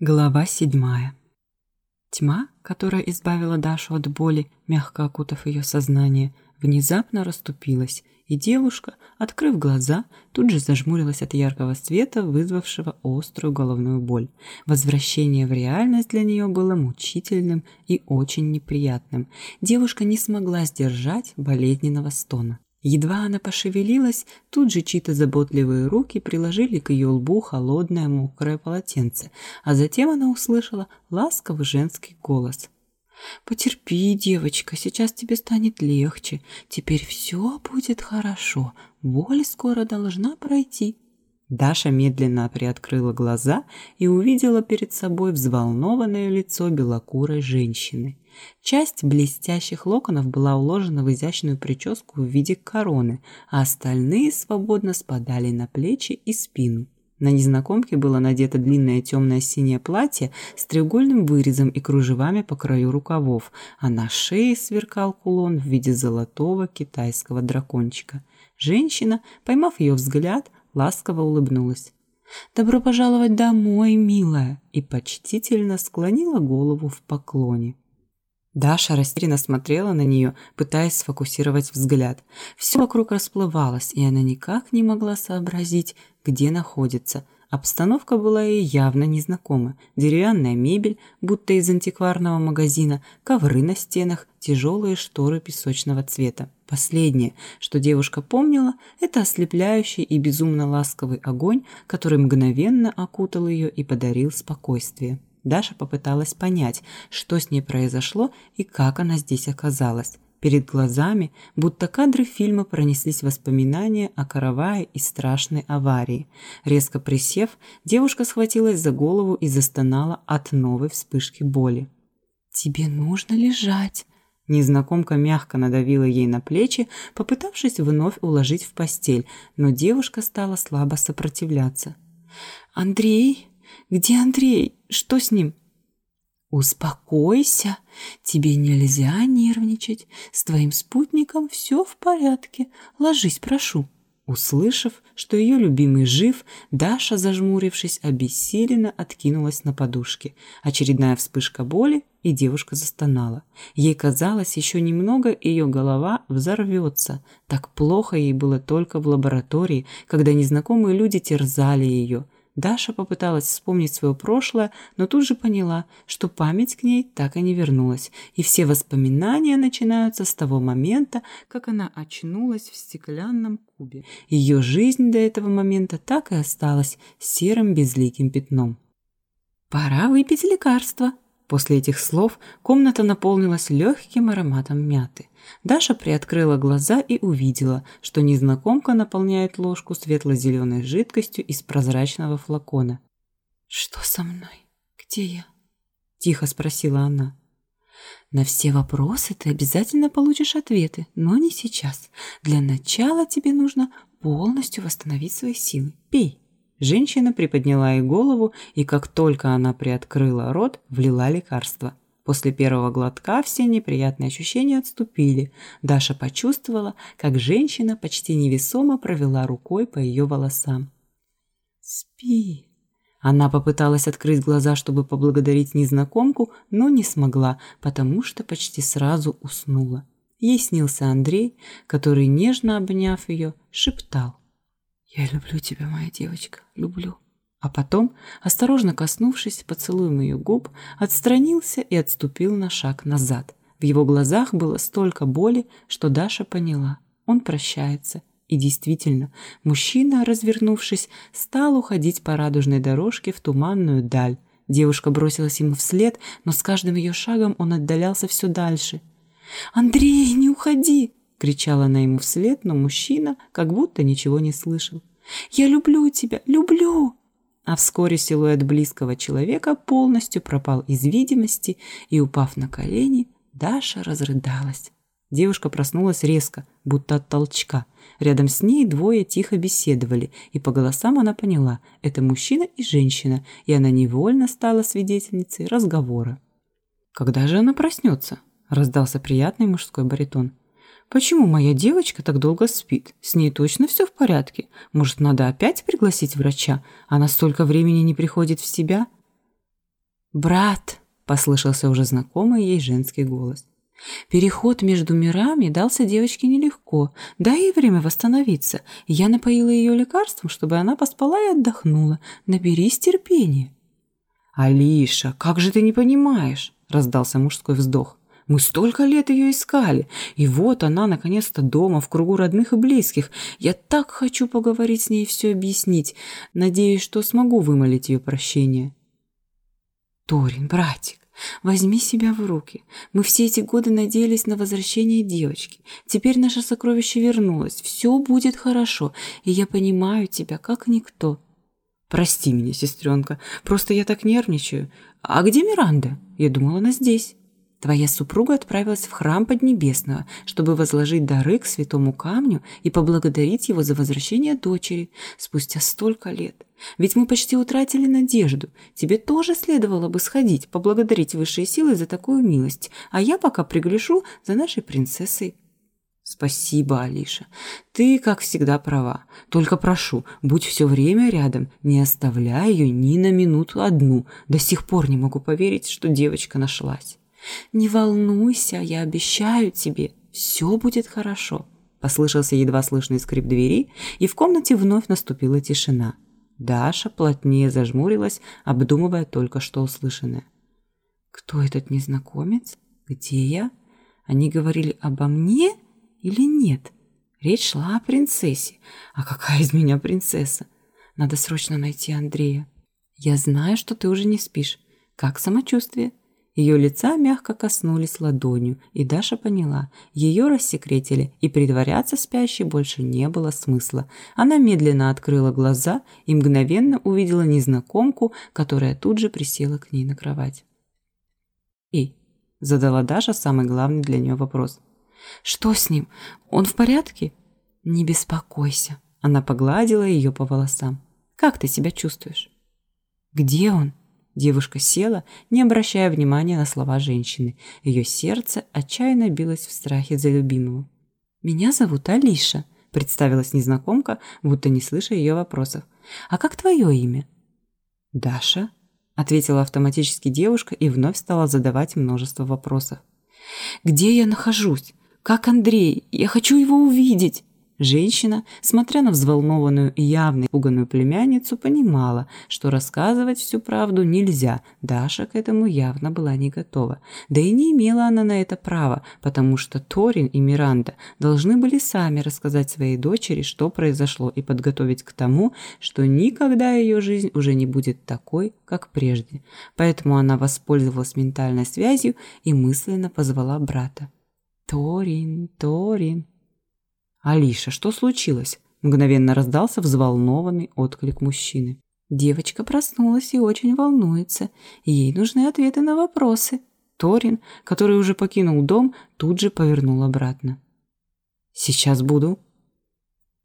Глава седьмая. Тьма, которая избавила Дашу от боли, мягко окутав ее сознание, внезапно расступилась, и девушка, открыв глаза, тут же зажмурилась от яркого света, вызвавшего острую головную боль. Возвращение в реальность для нее было мучительным и очень неприятным. Девушка не смогла сдержать болезненного стона. Едва она пошевелилась, тут же чьи-то заботливые руки приложили к ее лбу холодное мокрое полотенце, а затем она услышала ласковый женский голос. «Потерпи, девочка, сейчас тебе станет легче. Теперь все будет хорошо. Боль скоро должна пройти». Даша медленно приоткрыла глаза и увидела перед собой взволнованное лицо белокурой женщины. Часть блестящих локонов была уложена в изящную прическу в виде короны, а остальные свободно спадали на плечи и спину. На незнакомке было надето длинное темное синее платье с треугольным вырезом и кружевами по краю рукавов, а на шее сверкал кулон в виде золотого китайского дракончика. Женщина, поймав ее взгляд, ласково улыбнулась. «Добро пожаловать домой, милая!» и почтительно склонила голову в поклоне. Даша растерянно смотрела на нее, пытаясь сфокусировать взгляд. Все вокруг расплывалось, и она никак не могла сообразить, где находится. Обстановка была ей явно незнакома. Деревянная мебель, будто из антикварного магазина, ковры на стенах, тяжелые шторы песочного цвета. Последнее, что девушка помнила, это ослепляющий и безумно ласковый огонь, который мгновенно окутал ее и подарил спокойствие. Даша попыталась понять, что с ней произошло и как она здесь оказалась. Перед глазами, будто кадры фильма, пронеслись воспоминания о каравае и страшной аварии. Резко присев, девушка схватилась за голову и застонала от новой вспышки боли. «Тебе нужно лежать», Незнакомка мягко надавила ей на плечи, попытавшись вновь уложить в постель, но девушка стала слабо сопротивляться. «Андрей? Где Андрей? Что с ним?» «Успокойся, тебе нельзя нервничать. С твоим спутником все в порядке. Ложись, прошу». Услышав, что ее любимый жив, Даша, зажмурившись, обессиленно откинулась на подушке. Очередная вспышка боли, и девушка застонала. Ей казалось, еще немного, ее голова взорвется. Так плохо ей было только в лаборатории, когда незнакомые люди терзали ее – Даша попыталась вспомнить свое прошлое, но тут же поняла, что память к ней так и не вернулась, и все воспоминания начинаются с того момента, как она очнулась в стеклянном кубе. Ее жизнь до этого момента так и осталась серым безликим пятном. «Пора выпить лекарство», После этих слов комната наполнилась легким ароматом мяты. Даша приоткрыла глаза и увидела, что незнакомка наполняет ложку светло-зеленой жидкостью из прозрачного флакона. «Что со мной? Где я?» – тихо спросила она. «На все вопросы ты обязательно получишь ответы, но не сейчас. Для начала тебе нужно полностью восстановить свои силы. Пей!» Женщина приподняла ей голову, и как только она приоткрыла рот, влила лекарство. После первого глотка все неприятные ощущения отступили. Даша почувствовала, как женщина почти невесомо провела рукой по ее волосам. «Спи!» Она попыталась открыть глаза, чтобы поблагодарить незнакомку, но не смогла, потому что почти сразу уснула. Ей снился Андрей, который, нежно обняв ее, шептал. «Я люблю тебя, моя девочка, люблю». А потом, осторожно коснувшись поцелуем ее губ, отстранился и отступил на шаг назад. В его глазах было столько боли, что Даша поняла. Он прощается. И действительно, мужчина, развернувшись, стал уходить по радужной дорожке в туманную даль. Девушка бросилась ему вслед, но с каждым ее шагом он отдалялся все дальше. «Андрей, не уходи!» — кричала она ему вслед, но мужчина как будто ничего не слышал. «Я люблю тебя, люблю!» А вскоре силуэт близкого человека полностью пропал из видимости, и, упав на колени, Даша разрыдалась. Девушка проснулась резко, будто от толчка. Рядом с ней двое тихо беседовали, и по голосам она поняла – это мужчина и женщина, и она невольно стала свидетельницей разговора. «Когда же она проснется?» – раздался приятный мужской баритон. Почему моя девочка так долго спит? С ней точно все в порядке? Может, надо опять пригласить врача? Она столько времени не приходит в себя?» «Брат!» – послышался уже знакомый ей женский голос. Переход между мирами дался девочке нелегко, да и время восстановиться. Я напоила ее лекарством, чтобы она поспала и отдохнула. Наберись терпения. «Алиша, как же ты не понимаешь?» – раздался мужской вздох. «Мы столько лет ее искали, и вот она наконец-то дома, в кругу родных и близких. Я так хочу поговорить с ней и все объяснить. Надеюсь, что смогу вымолить ее прощение». «Торин, братик, Возьми себя в руки. Мы все эти годы надеялись на возвращение девочки. Теперь наше сокровище вернулось. Все будет хорошо, и я понимаю тебя, как никто. Прости меня, сестренка, просто я так нервничаю. А где Миранда? Я думала, она здесь. Твоя супруга отправилась в храм Поднебесного, чтобы возложить дары к святому камню и поблагодарить его за возвращение дочери спустя столько лет. Ведь мы почти утратили надежду. Тебе тоже следовало бы сходить, поблагодарить высшие силы за такую милость, а я пока пригляшу за нашей принцессой. Спасибо, Алиша. Ты, как всегда, права. Только прошу, будь все время рядом, не оставляй ее ни на минуту одну. До сих пор не могу поверить, что девочка нашлась. «Не волнуйся, я обещаю тебе, все будет хорошо», – послышался едва слышный скрип двери, и в комнате вновь наступила тишина. Даша плотнее зажмурилась, обдумывая только что услышанное. «Кто этот незнакомец? Где я? Они говорили обо мне или нет? Речь шла о принцессе. А какая из меня принцесса? Надо срочно найти Андрея. Я знаю, что ты уже не спишь. Как самочувствие?» Ее лица мягко коснулись ладонью, и Даша поняла, ее рассекретили, и притворяться спящей больше не было смысла. Она медленно открыла глаза и мгновенно увидела незнакомку, которая тут же присела к ней на кровать. «И?» – задала Даша самый главный для нее вопрос. «Что с ним? Он в порядке?» «Не беспокойся», – она погладила ее по волосам. «Как ты себя чувствуешь?» «Где он?» Девушка села, не обращая внимания на слова женщины. Ее сердце отчаянно билось в страхе за любимого. «Меня зовут Алиша», – представилась незнакомка, будто не слыша ее вопросов. «А как твое имя?» «Даша», – ответила автоматически девушка и вновь стала задавать множество вопросов. «Где я нахожусь? Как Андрей? Я хочу его увидеть!» Женщина, смотря на взволнованную и явно испуганную племянницу, понимала, что рассказывать всю правду нельзя, Даша к этому явно была не готова. Да и не имела она на это права, потому что Торин и Миранда должны были сами рассказать своей дочери, что произошло, и подготовить к тому, что никогда ее жизнь уже не будет такой, как прежде. Поэтому она воспользовалась ментальной связью и мысленно позвала брата. «Торин, Торин!» «Алиша, что случилось?» Мгновенно раздался взволнованный отклик мужчины. Девочка проснулась и очень волнуется. Ей нужны ответы на вопросы. Торин, который уже покинул дом, тут же повернул обратно. «Сейчас буду».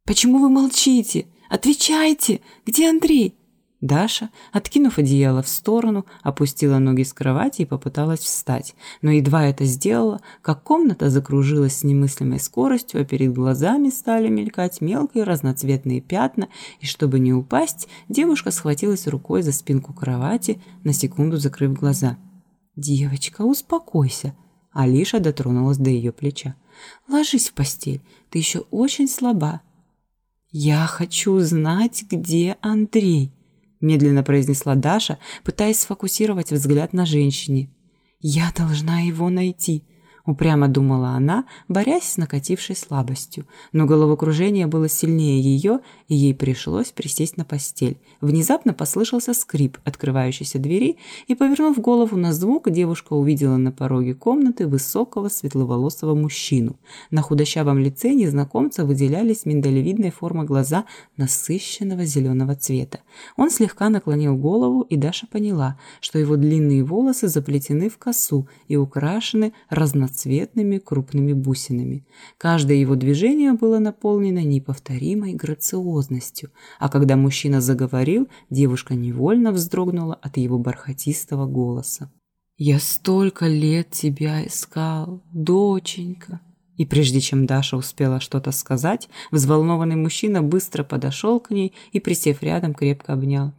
«Почему вы молчите? Отвечайте! Где Андрей?» Даша, откинув одеяло в сторону, опустила ноги с кровати и попыталась встать, но едва это сделала, как комната закружилась с немыслимой скоростью, а перед глазами стали мелькать мелкие разноцветные пятна, и чтобы не упасть, девушка схватилась рукой за спинку кровати, на секунду закрыв глаза. «Девочка, успокойся!» Алиша дотронулась до ее плеча. «Ложись в постель, ты еще очень слаба». «Я хочу знать, где Андрей», медленно произнесла Даша, пытаясь сфокусировать взгляд на женщине. Я должна его найти упрямо думала она, борясь с накатившей слабостью. Но головокружение было сильнее ее, и ей пришлось присесть на постель. Внезапно послышался скрип открывающейся двери, и, повернув голову на звук, девушка увидела на пороге комнаты высокого светловолосого мужчину. На худощавом лице незнакомца выделялись миндалевидной формы глаза насыщенного зеленого цвета. Он слегка наклонил голову, и Даша поняла, что его длинные волосы заплетены в косу и украшены разноцветными разноцветными крупными бусинами. Каждое его движение было наполнено неповторимой грациозностью, а когда мужчина заговорил, девушка невольно вздрогнула от его бархатистого голоса. «Я столько лет тебя искал, доченька!» И прежде чем Даша успела что-то сказать, взволнованный мужчина быстро подошел к ней и, присев рядом, крепко обнял.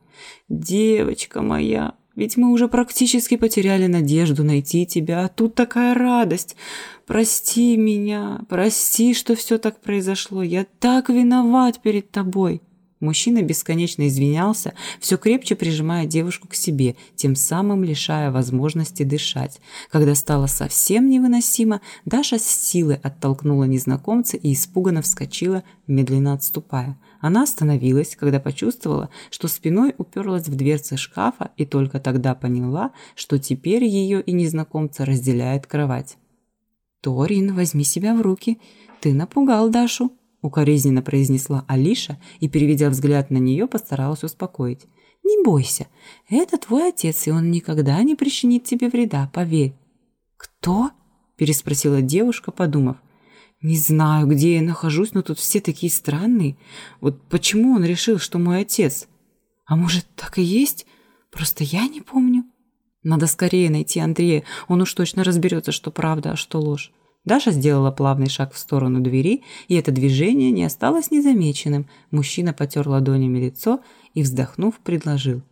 «Девочка моя, Ведь мы уже практически потеряли надежду найти тебя, а тут такая радость. Прости меня, прости, что все так произошло. Я так виноват перед тобой». Мужчина бесконечно извинялся, все крепче прижимая девушку к себе, тем самым лишая возможности дышать. Когда стало совсем невыносимо, Даша с силой оттолкнула незнакомца и испуганно вскочила, медленно отступая. Она остановилась, когда почувствовала, что спиной уперлась в дверцы шкафа и только тогда поняла, что теперь ее и незнакомца разделяет кровать. «Торин, возьми себя в руки. Ты напугал Дашу», укоризненно произнесла Алиша и, переведя взгляд на нее, постаралась успокоить. «Не бойся, это твой отец, и он никогда не причинит тебе вреда, поверь». «Кто?» – переспросила девушка, подумав. «Не знаю, где я нахожусь, но тут все такие странные. Вот почему он решил, что мой отец? А может, так и есть? Просто я не помню». Надо скорее найти Андрея, он уж точно разберется, что правда, а что ложь. Даша сделала плавный шаг в сторону двери, и это движение не осталось незамеченным. Мужчина потер ладонями лицо и, вздохнув, предложил.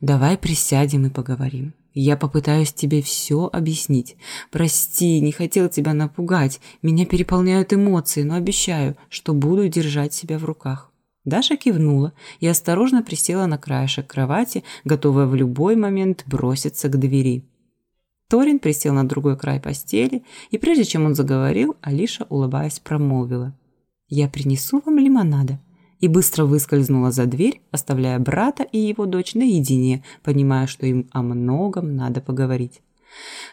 «Давай присядем и поговорим. Я попытаюсь тебе все объяснить. Прости, не хотел тебя напугать. Меня переполняют эмоции, но обещаю, что буду держать себя в руках». Даша кивнула и осторожно присела на краешек кровати, готовая в любой момент броситься к двери. Торин присел на другой край постели, и прежде чем он заговорил, Алиша, улыбаясь, промолвила. «Я принесу вам лимонада» и быстро выскользнула за дверь, оставляя брата и его дочь наедине, понимая, что им о многом надо поговорить.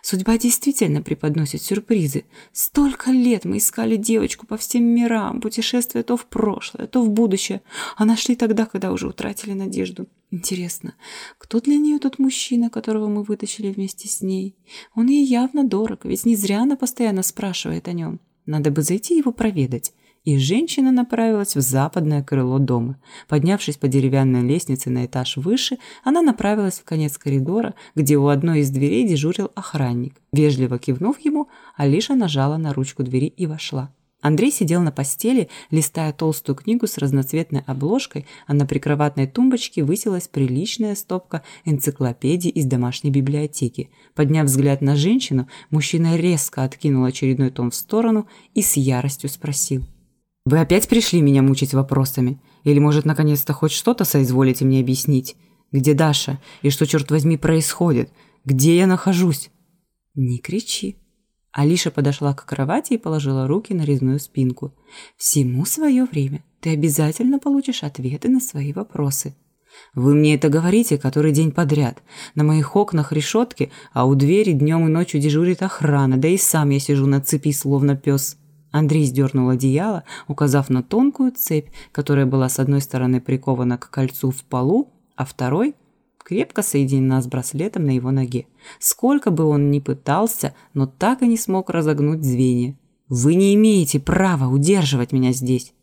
Судьба действительно преподносит сюрпризы. Столько лет мы искали девочку по всем мирам, путешествуя то в прошлое, то в будущее, а нашли тогда, когда уже утратили надежду. Интересно, кто для нее тот мужчина, которого мы вытащили вместе с ней? Он ей явно дорог, ведь не зря она постоянно спрашивает о нем. Надо бы зайти его проведать и женщина направилась в западное крыло дома. Поднявшись по деревянной лестнице на этаж выше, она направилась в конец коридора, где у одной из дверей дежурил охранник. Вежливо кивнув ему, Алиша нажала на ручку двери и вошла. Андрей сидел на постели, листая толстую книгу с разноцветной обложкой, а на прикроватной тумбочке высилась приличная стопка энциклопедий из домашней библиотеки. Подняв взгляд на женщину, мужчина резко откинул очередной том в сторону и с яростью спросил – вы опять пришли меня мучить вопросами? Или, может, наконец-то хоть что-то соизволите мне объяснить? Где Даша? И что, черт возьми, происходит? Где я нахожусь?» «Не кричи». Алиша подошла к кровати и положила руки на резную спинку. «Всему свое время. Ты обязательно получишь ответы на свои вопросы». «Вы мне это говорите который день подряд. На моих окнах решетки, а у двери днем и ночью дежурит охрана, да и сам я сижу на цепи, словно пес». Андрей сдернул одеяло, указав на тонкую цепь, которая была с одной стороны прикована к кольцу в полу, а второй крепко соединена с браслетом на его ноге. Сколько бы он ни пытался, но так и не смог разогнуть звенья. «Вы не имеете права удерживать меня здесь!»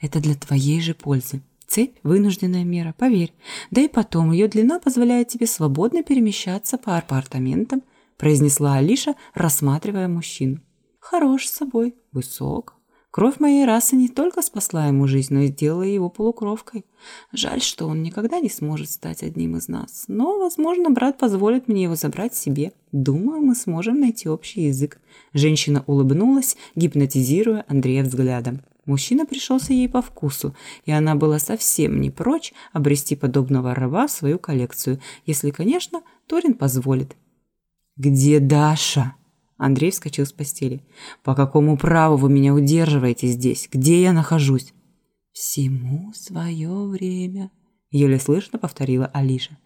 «Это для твоей же пользы. Цепь – вынужденная мера, поверь. Да и потом, ее длина позволяет тебе свободно перемещаться по апартаментам», произнесла Алиша, рассматривая мужчину. Хорош с собой, высок. Кровь моей расы не только спасла ему жизнь, но и сделала его полукровкой. Жаль, что он никогда не сможет стать одним из нас. Но, возможно, брат позволит мне его забрать себе. Думаю, мы сможем найти общий язык. Женщина улыбнулась, гипнотизируя Андрея взглядом. Мужчина пришелся ей по вкусу, и она была совсем не прочь обрести подобного раба в свою коллекцию, если, конечно, Торин позволит. «Где Даша?» Андрей вскочил с постели. «По какому праву вы меня удерживаете здесь? Где я нахожусь?» «Всему свое время», — еле слышно повторила Алиша.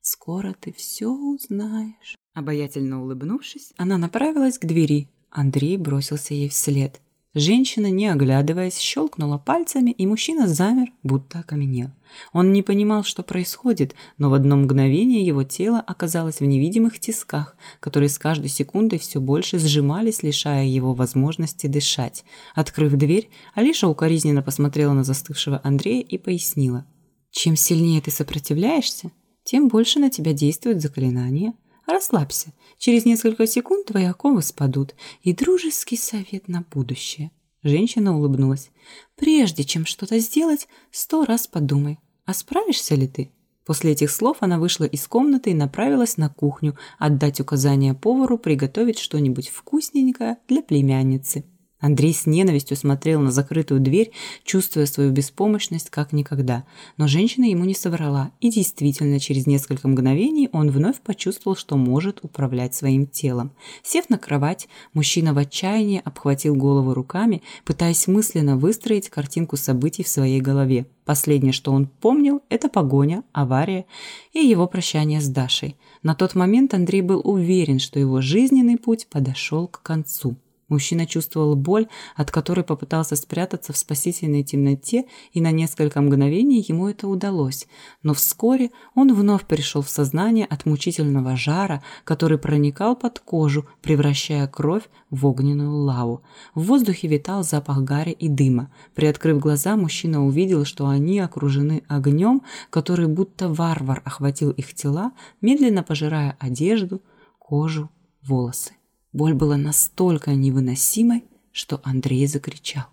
«Скоро ты все узнаешь». Обаятельно улыбнувшись, она направилась к двери. Андрей бросился ей вслед. Женщина, не оглядываясь, щелкнула пальцами, и мужчина замер, будто окаменел. Он не понимал, что происходит, но в одно мгновение его тело оказалось в невидимых тисках, которые с каждой секундой все больше сжимались, лишая его возможности дышать. Открыв дверь, Алиша укоризненно посмотрела на застывшего Андрея и пояснила. «Чем сильнее ты сопротивляешься, тем больше на тебя действует заклинание. Расслабься, через несколько секунд твои оковы спадут, и дружеский совет на будущее. Женщина улыбнулась. Прежде чем что-то сделать, сто раз подумай, а справишься ли ты? После этих слов она вышла из комнаты и направилась на кухню отдать указания повару приготовить что-нибудь вкусненькое для племянницы. Андрей с ненавистью смотрел на закрытую дверь, чувствуя свою беспомощность как никогда. Но женщина ему не соврала, и действительно, через несколько мгновений он вновь почувствовал, что может управлять своим телом. Сев на кровать, мужчина в отчаянии обхватил голову руками, пытаясь мысленно выстроить картинку событий в своей голове. Последнее, что он помнил, это погоня, авария и его прощание с Дашей. На тот момент Андрей был уверен, что его жизненный путь подошел к концу. Мужчина чувствовал боль, от которой попытался спрятаться в спасительной темноте, и на несколько мгновений ему это удалось. Но вскоре он вновь пришел в сознание от мучительного жара, который проникал под кожу, превращая кровь в огненную лаву. В воздухе витал запах гари и дыма. Приоткрыв глаза, мужчина увидел, что они окружены огнем, который будто варвар охватил их тела, медленно пожирая одежду, кожу, волосы. Боль была настолько невыносимой, что Андрей закричал.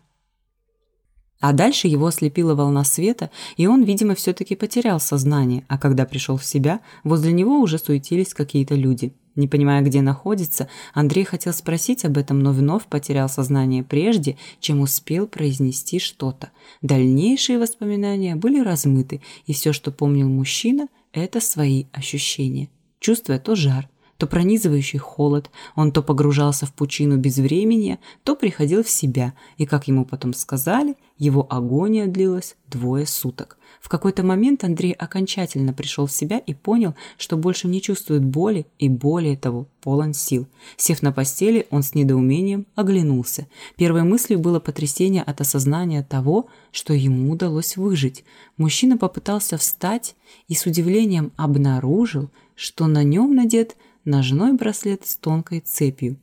А дальше его ослепила волна света, и он, видимо, все-таки потерял сознание, а когда пришел в себя, возле него уже суетились какие-то люди. Не понимая, где находится, Андрей хотел спросить об этом, но вновь потерял сознание прежде, чем успел произнести что-то. Дальнейшие воспоминания были размыты, и все, что помнил мужчина, это свои ощущения. Чувствуя то жар, то пронизывающий холод, он то погружался в пучину безвременья, то приходил в себя, и, как ему потом сказали, его агония длилась двое суток. В какой-то момент Андрей окончательно пришел в себя и понял, что больше не чувствует боли и, более того, полон сил. Сев на постели, он с недоумением оглянулся. Первой мыслью было потрясение от осознания того, что ему удалось выжить. Мужчина попытался встать и с удивлением обнаружил, что на нем надет ножной браслет с тонкой цепью.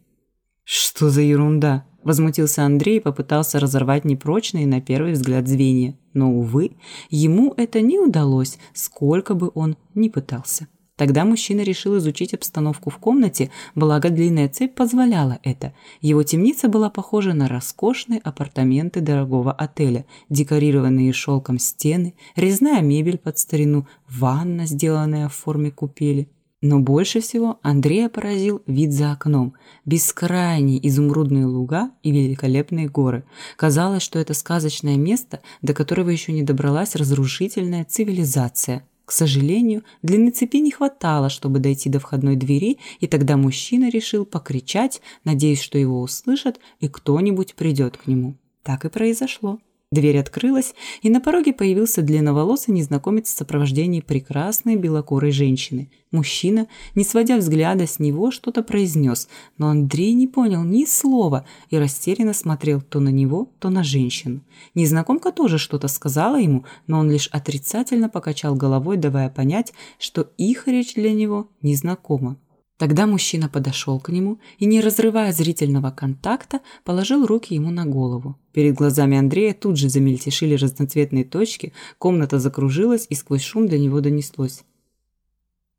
«Что за ерунда?» – возмутился Андрей и попытался разорвать непрочные на первый взгляд звенья. Но, увы, ему это не удалось, сколько бы он ни пытался. Тогда мужчина решил изучить обстановку в комнате, благо длинная цепь позволяла это. Его темница была похожа на роскошные апартаменты дорогого отеля, декорированные шелком стены, резная мебель под старину, ванна, сделанная в форме купели – но больше всего Андрея поразил вид за окном. Бескрайние изумрудные луга и великолепные горы. Казалось, что это сказочное место, до которого еще не добралась разрушительная цивилизация. К сожалению, длины цепи не хватало, чтобы дойти до входной двери, и тогда мужчина решил покричать, надеясь, что его услышат и кто-нибудь придет к нему. Так и произошло. Дверь открылась, и на пороге появился длинноволосый незнакомец в сопровождении прекрасной белокурой женщины. Мужчина, не сводя взгляда с него, что-то произнес, но Андрей не понял ни слова и растерянно смотрел то на него, то на женщину. Незнакомка тоже что-то сказала ему, но он лишь отрицательно покачал головой, давая понять, что их речь для него незнакома. Тогда мужчина подошел к нему и, не разрывая зрительного контакта, положил руки ему на голову. Перед глазами Андрея тут же замельтешили разноцветные точки, комната закружилась и сквозь шум до него донеслось.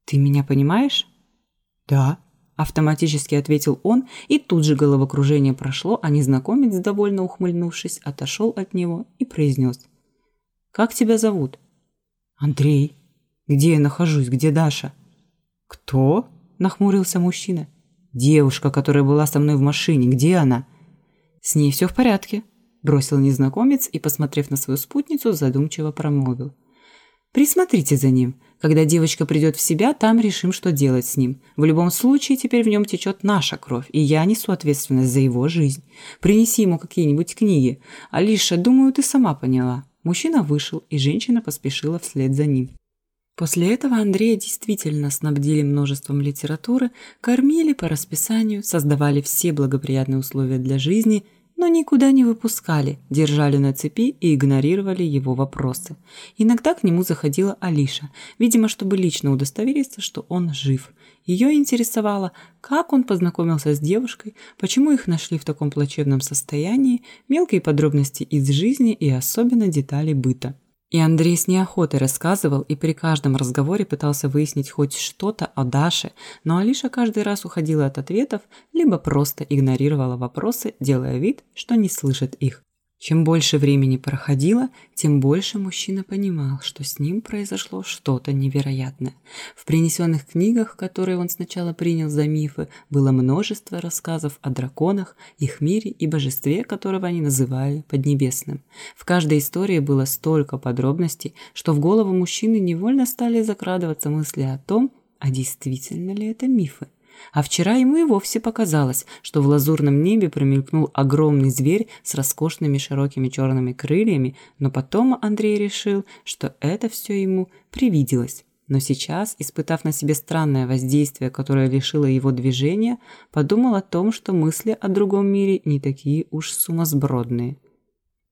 «Ты меня понимаешь?» «Да», – автоматически ответил он, и тут же головокружение прошло, а незнакомец, довольно ухмыльнувшись, отошел от него и произнес. «Как тебя зовут?» «Андрей». «Где я нахожусь? Где Даша?» «Кто?» Нахмурился мужчина. «Девушка, которая была со мной в машине, где она?» «С ней все в порядке», – бросил незнакомец и, посмотрев на свою спутницу, задумчиво промолвил. «Присмотрите за ним. Когда девочка придет в себя, там решим, что делать с ним. В любом случае, теперь в нем течет наша кровь, и я несу ответственность за его жизнь. Принеси ему какие-нибудь книги. Алиша, думаю, ты сама поняла». Мужчина вышел, и женщина поспешила вслед за ним. После этого Андрея действительно снабдили множеством литературы, кормили по расписанию, создавали все благоприятные условия для жизни, но никуда не выпускали, держали на цепи и игнорировали его вопросы. Иногда к нему заходила Алиша, видимо, чтобы лично удостовериться, что он жив. Ее интересовало, как он познакомился с девушкой, почему их нашли в таком плачевном состоянии, мелкие подробности из жизни и особенно детали быта. И Андрей с неохотой рассказывал и при каждом разговоре пытался выяснить хоть что-то о Даше, но Алиша каждый раз уходила от ответов, либо просто игнорировала вопросы, делая вид, что не слышит их. Чем больше времени проходило, тем больше мужчина понимал, что с ним произошло что-то невероятное. В принесенных книгах, которые он сначала принял за мифы, было множество рассказов о драконах, их мире и божестве, которого они называли Поднебесным. В каждой истории было столько подробностей, что в голову мужчины невольно стали закрадываться мысли о том, а действительно ли это мифы. А вчера ему и вовсе показалось, что в лазурном небе промелькнул огромный зверь с роскошными широкими черными крыльями, но потом Андрей решил, что это все ему привиделось. Но сейчас, испытав на себе странное воздействие, которое лишило его движения, подумал о том, что мысли о другом мире не такие уж сумасбродные.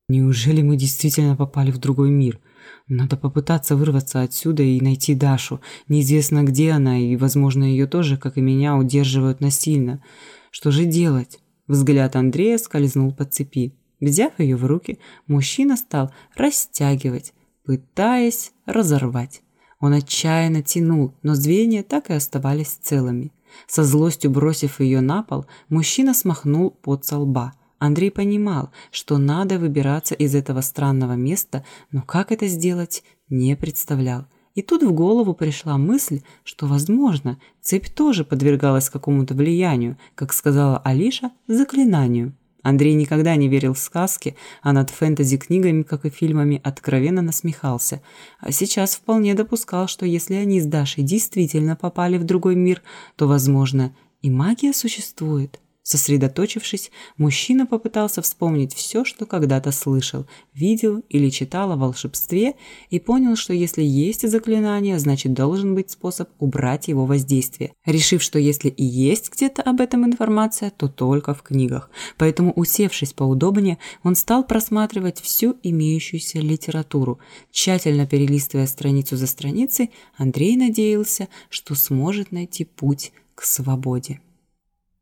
Неужели мы действительно попали в другой мир? Надо попытаться вырваться отсюда и найти Дашу. Неизвестно, где она, и, возможно, ее тоже, как и меня, удерживают насильно. Что же делать? Взгляд Андрея скользнул по цепи. Взяв ее в руки, мужчина стал растягивать, пытаясь разорвать. Он отчаянно тянул, но звенья так и оставались целыми. Со злостью бросив ее на пол, мужчина смахнул пот со лба – Андрей понимал, что надо выбираться из этого странного места, но как это сделать, не представлял. И тут в голову пришла мысль, что, возможно, цепь тоже подвергалась какому-то влиянию, как сказала Алиша, заклинанию. Андрей никогда не верил в сказки, а над фэнтези-книгами, как и фильмами, откровенно насмехался. А сейчас вполне допускал, что если они с Дашей действительно попали в другой мир, то, возможно, и магия существует. Сосредоточившись, мужчина попытался вспомнить все, что когда-то слышал, видел или читал о волшебстве и понял, что если есть заклинание, значит должен быть способ убрать его воздействие. Решив, что если и есть где-то об этом информация, то только в книгах. Поэтому, усевшись поудобнее, он стал просматривать всю имеющуюся литературу. Тщательно перелистывая страницу за страницей, Андрей надеялся, что сможет найти путь к свободе.